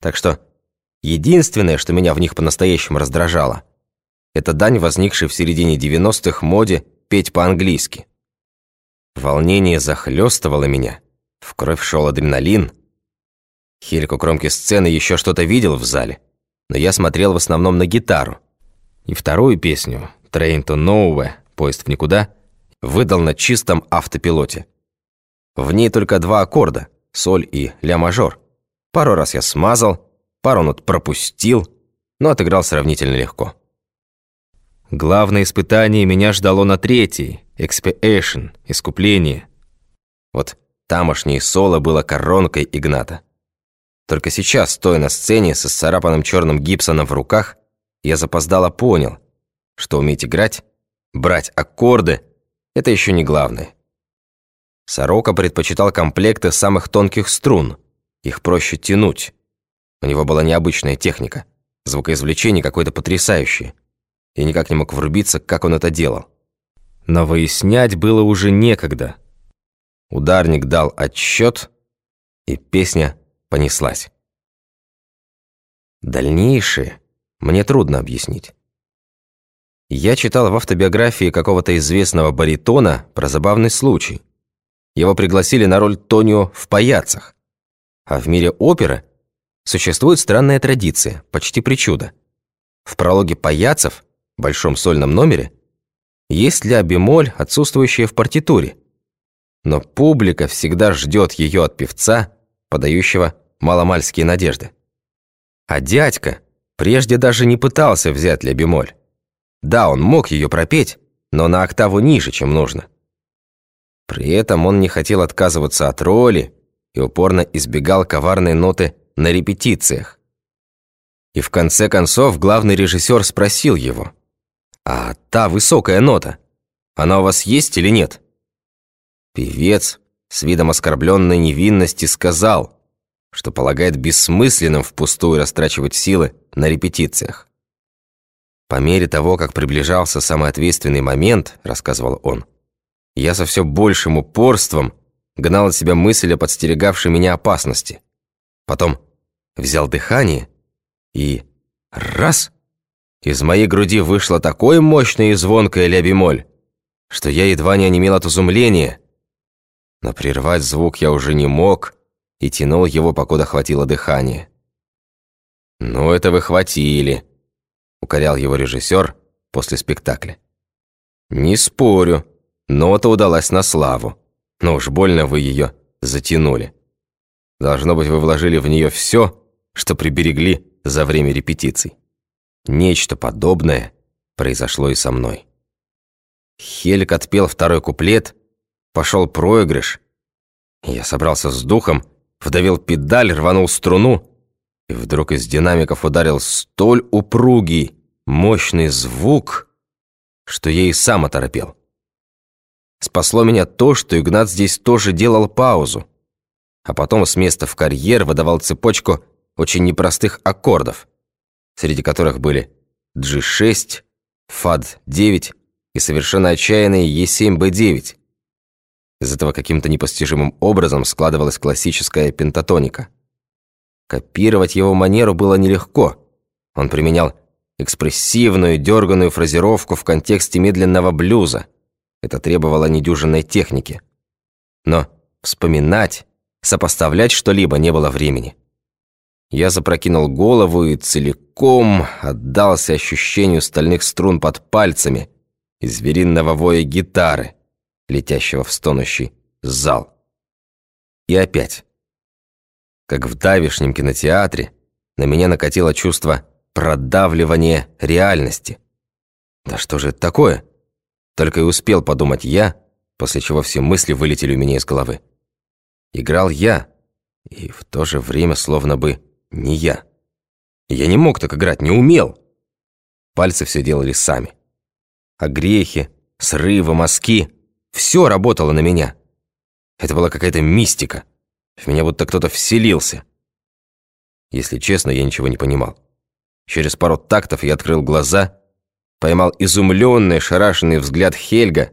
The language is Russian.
Так что единственное, что меня в них по-настоящему раздражало, это дань, возникшей в середине 90-х моде петь по-английски. Волнение захлестывало меня, в кровь шел адреналин. Хельк у кромки сцены еще что-то видел в зале, но я смотрел в основном на гитару. И вторую песню, «Train to Nowhere», «Поезд в никуда», выдал на чистом автопилоте. В ней только два аккорда, соль и ля мажор. Пару раз я смазал, пару нот пропустил, но отыграл сравнительно легко. Главное испытание меня ждало на третий, expiation, искупление. Вот тамошнее соло было коронкой Игната. Только сейчас, стоя на сцене со сцарапанным черным гипсоном в руках, я запоздало понял, что уметь играть, брать аккорды – это еще не главное. Сорока предпочитал комплекты самых тонких струн, их проще тянуть. У него была необычная техника, звукоизвлечение какое-то потрясающее. Я никак не мог врубиться, как он это делал. Но выяснять было уже некогда. Ударник дал отсчет, и песня понеслась. Дальнейшее мне трудно объяснить. Я читал в автобиографии какого-то известного баритона про забавный случай. Его пригласили на роль Тонио в «Паяцах». А в мире оперы существует странная традиция, почти причуда. В прологе «Паяцев» большом сольном номере есть ля бемоль, отсутствующая в партитуре. Но публика всегда ждет ее от певца, подающего маломальские надежды. А дядька прежде даже не пытался взять ля бемоль. Да, он мог ее пропеть, но на октаву ниже, чем нужно. При этом он не хотел отказываться от роли и упорно избегал коварной ноты на репетициях. И в конце концов главный режиссер спросил его – а та высокая нота, она у вас есть или нет? Певец с видом оскорбленной невинности сказал, что полагает бессмысленным впустую растрачивать силы на репетициях. По мере того, как приближался самый ответственный момент, рассказывал он, я со все большим упорством гнал от себя мысль о подстерегавшей меня опасности. Потом взял дыхание и раз — из моей груди вышло такое мощное и звонкое ля-бемоль, что я едва не онемел от изумления. Но прервать звук я уже не мог и тянул его, покуда хватило дыхания. «Ну, это вы хватили», — укорял его режиссер после спектакля. «Не спорю, нота удалась на славу, но уж больно вы ее затянули. Должно быть, вы вложили в нее все, что приберегли за время репетиций». Нечто подобное произошло и со мной. Хелик отпел второй куплет, пошел проигрыш. Я собрался с духом, вдавил педаль, рванул струну, и вдруг из динамиков ударил столь упругий, мощный звук, что я и сам оторопел. Спасло меня то, что Игнат здесь тоже делал паузу, а потом с места в карьер выдавал цепочку очень непростых аккордов среди которых были G6, FAD-9 и совершенно отчаянный E7-B9. Из этого каким-то непостижимым образом складывалась классическая пентатоника. Копировать его манеру было нелегко. Он применял экспрессивную, дерганную фразировку в контексте медленного блюза. Это требовало недюжинной техники. Но вспоминать, сопоставлять что-либо не было времени. Я запрокинул голову и целиком отдался ощущению стальных струн под пальцами и звериного воя гитары, летящего в стонущий зал. И опять, как в давишнем кинотеатре, на меня накатило чувство продавливания реальности. Да что же это такое? Только и успел подумать я, после чего все мысли вылетели у меня из головы. Играл я, и в то же время словно бы не я. Я не мог так играть, не умел. Пальцы все делали сами. А грехи, срывы, мазки — все работало на меня. Это была какая-то мистика. В меня будто кто-то вселился. Если честно, я ничего не понимал. Через пару тактов я открыл глаза, поймал изумленный, шарашенный взгляд Хельга